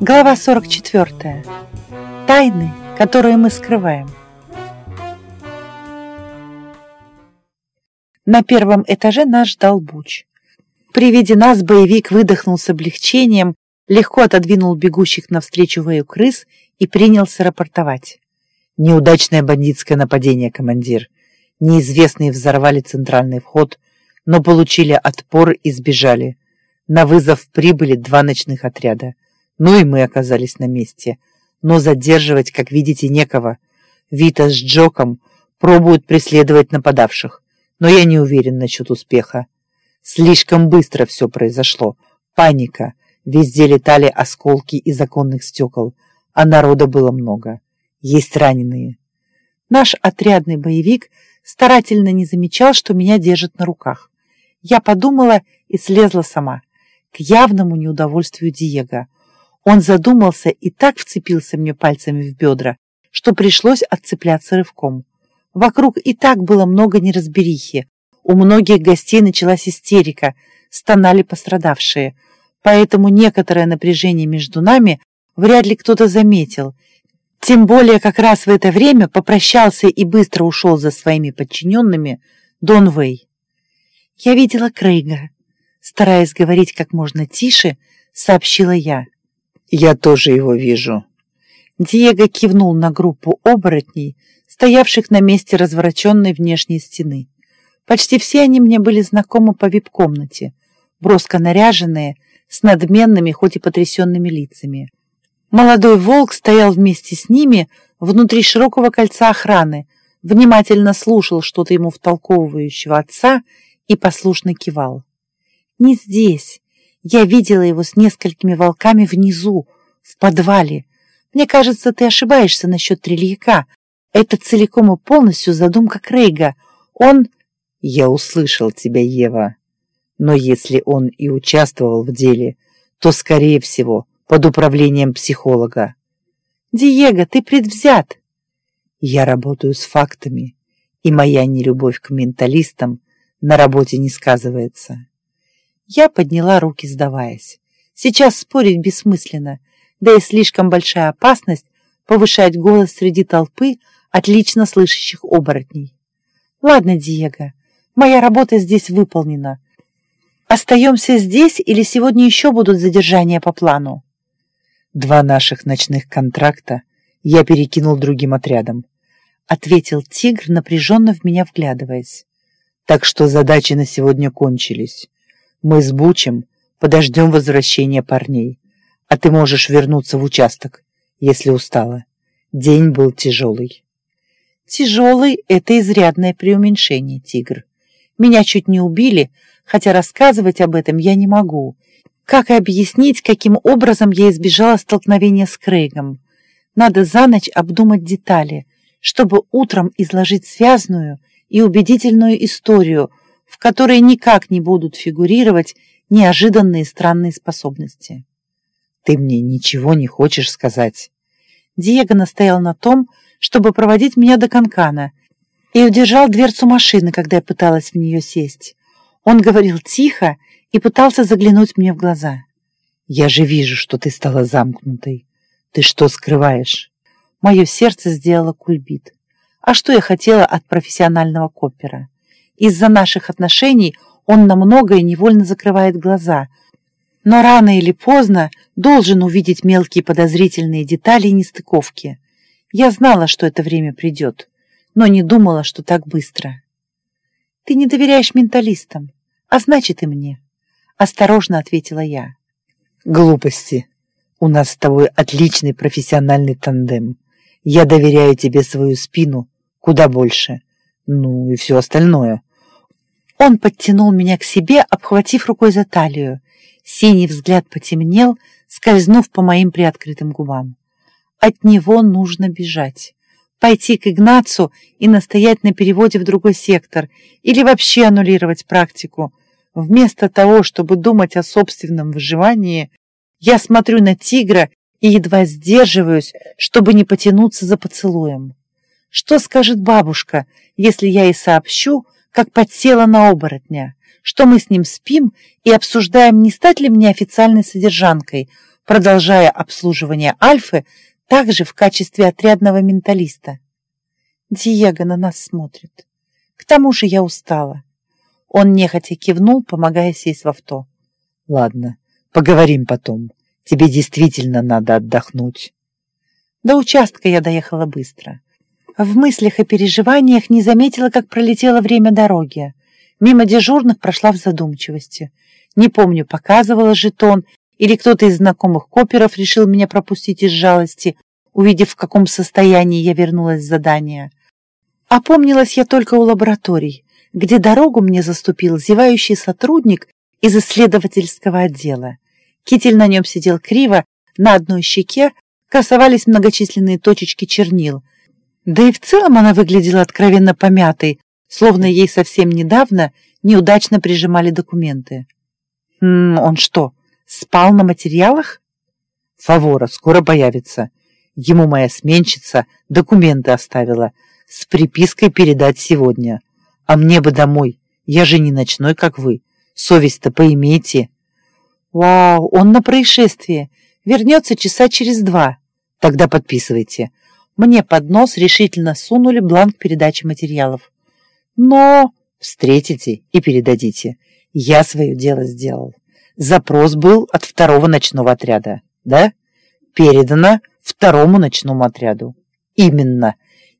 Глава 44. Тайны, которые мы скрываем. На первом этаже нас ждал Буч. При виде нас боевик выдохнул с облегчением, легко отодвинул бегущих навстречу Вэю крыс и принялся рапортовать. Неудачное бандитское нападение, командир. Неизвестные взорвали центральный вход, но получили отпор и сбежали. На вызов прибыли два ночных отряда. Ну и мы оказались на месте. Но задерживать, как видите, некого. Вита с Джоком пробуют преследовать нападавших. Но я не уверен насчет успеха. Слишком быстро все произошло. Паника. Везде летали осколки из оконных стекол, а народа было много. Есть раненые. Наш отрядный боевик старательно не замечал, что меня держат на руках. Я подумала и слезла сама, к явному неудовольствию Диего. Он задумался и так вцепился мне пальцами в бедра, что пришлось отцепляться рывком. Вокруг и так было много неразберихи. У многих гостей началась истерика, стонали пострадавшие. Поэтому некоторое напряжение между нами вряд ли кто-то заметил. Тем более как раз в это время попрощался и быстро ушел за своими подчиненными Дон Вэй. Я видела Крейга. Стараясь говорить как можно тише, сообщила я. «Я тоже его вижу». Диего кивнул на группу оборотней, стоявших на месте развороченной внешней стены. Почти все они мне были знакомы по вип-комнате, броско наряженные, с надменными, хоть и потрясенными лицами. Молодой волк стоял вместе с ними внутри широкого кольца охраны, внимательно слушал что-то ему втолковывающего отца и послушно кивал. «Не здесь, я видела его с несколькими волками внизу, в подвале. Мне кажется, ты ошибаешься насчет трильяка. Это целиком и полностью задумка Крейга. Он...» «Я услышал тебя, Ева. Но если он и участвовал в деле, то, скорее всего, под управлением психолога». «Диего, ты предвзят!» «Я работаю с фактами, и моя нелюбовь к менталистам на работе не сказывается». Я подняла руки, сдаваясь. Сейчас спорить бессмысленно, да и слишком большая опасность повышать голос среди толпы отлично слышащих оборотней. Ладно, Диего, моя работа здесь выполнена. Остаемся здесь или сегодня еще будут задержания по плану? Два наших ночных контракта я перекинул другим отрядам, ответил тигр, напряженно в меня вглядываясь. Так что задачи на сегодня кончились. Мы с Бучем подождем возвращения парней, а ты можешь вернуться в участок, если устала. День был тяжелый. Тяжелый — это изрядное преуменьшение, тигр. Меня чуть не убили, хотя рассказывать об этом я не могу. Как и объяснить, каким образом я избежала столкновения с Крейгом? Надо за ночь обдумать детали, чтобы утром изложить связанную и убедительную историю, в которой никак не будут фигурировать неожиданные странные способности. «Ты мне ничего не хочешь сказать?» Диего настоял на том, чтобы проводить меня до Канкана, и удержал дверцу машины, когда я пыталась в нее сесть. Он говорил тихо и пытался заглянуть мне в глаза. «Я же вижу, что ты стала замкнутой. Ты что скрываешь?» Мое сердце сделало кульбит. А что я хотела от профессионального копера? Из-за наших отношений он на многое невольно закрывает глаза, но рано или поздно должен увидеть мелкие подозрительные детали и нестыковки. Я знала, что это время придет, но не думала, что так быстро. «Ты не доверяешь менталистам, а значит и мне», — осторожно ответила я. «Глупости. У нас с тобой отличный профессиональный тандем. Я доверяю тебе свою спину куда больше. Ну и все остальное. Он подтянул меня к себе, обхватив рукой за талию. Синий взгляд потемнел, скользнув по моим приоткрытым губам. От него нужно бежать. Пойти к Игнацу и настоять на переводе в другой сектор или вообще аннулировать практику. Вместо того, чтобы думать о собственном выживании, я смотрю на тигра и едва сдерживаюсь, чтобы не потянуться за поцелуем. Что скажет бабушка, если я ей сообщу, как подсела на оборотня, что мы с ним спим и обсуждаем, не стать ли мне официальной содержанкой, продолжая обслуживание Альфы также в качестве отрядного менталиста. Диего на нас смотрит. К тому же я устала. Он нехотя кивнул, помогая сесть в авто. Ладно, поговорим потом. Тебе действительно надо отдохнуть. До участка я доехала быстро. В мыслях и переживаниях не заметила, как пролетело время дороги. Мимо дежурных прошла в задумчивости. Не помню, показывала жетон, или кто-то из знакомых коперов решил меня пропустить из жалости, увидев, в каком состоянии я вернулась с задания. Опомнилась я только у лабораторий, где дорогу мне заступил зевающий сотрудник из исследовательского отдела. Китель на нем сидел криво, на одной щеке красовались многочисленные точечки чернил. Да и в целом она выглядела откровенно помятой, словно ей совсем недавно неудачно прижимали документы. «М он что, спал на материалах?» «Фавора скоро появится. Ему моя сменщица документы оставила с припиской передать сегодня. А мне бы домой, я же не ночной, как вы. Совесть-то поимейте». «Вау, он на происшествии. Вернется часа через два. Тогда подписывайте». Мне под нос решительно сунули бланк передачи материалов. Но встретите и передадите. Я свое дело сделал. Запрос был от второго ночного отряда, да? Передано второму ночному отряду. Именно.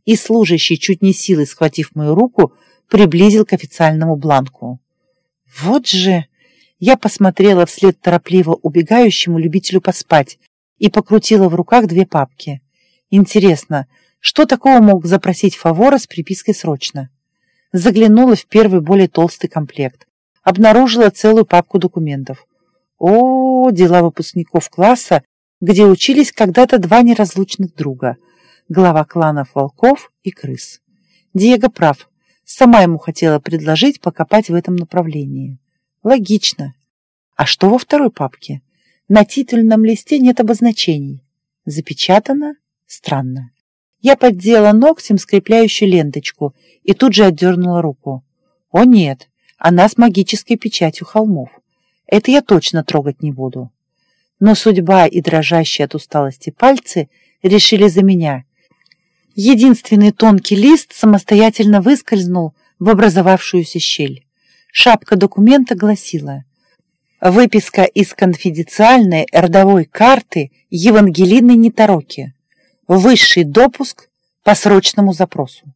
И служащий, чуть не силой схватив мою руку, приблизил к официальному бланку. Вот же! Я посмотрела вслед торопливо убегающему любителю поспать и покрутила в руках две папки. Интересно, что такого мог запросить Фавора с припиской «Срочно»? Заглянула в первый более толстый комплект. Обнаружила целую папку документов. О, дела выпускников класса, где учились когда-то два неразлучных друга, глава кланов волков и крыс. Диего прав. Сама ему хотела предложить покопать в этом направлении. Логично. А что во второй папке? На титульном листе нет обозначений. Запечатано? Странно. Я поддела ногтем скрепляющую ленточку и тут же отдернула руку. О нет, она с магической печатью холмов. Это я точно трогать не буду. Но судьба и дрожащие от усталости пальцы решили за меня. Единственный тонкий лист самостоятельно выскользнул в образовавшуюся щель. Шапка документа гласила «Выписка из конфиденциальной родовой карты Евангелины Нетороки. Высший допуск по срочному запросу».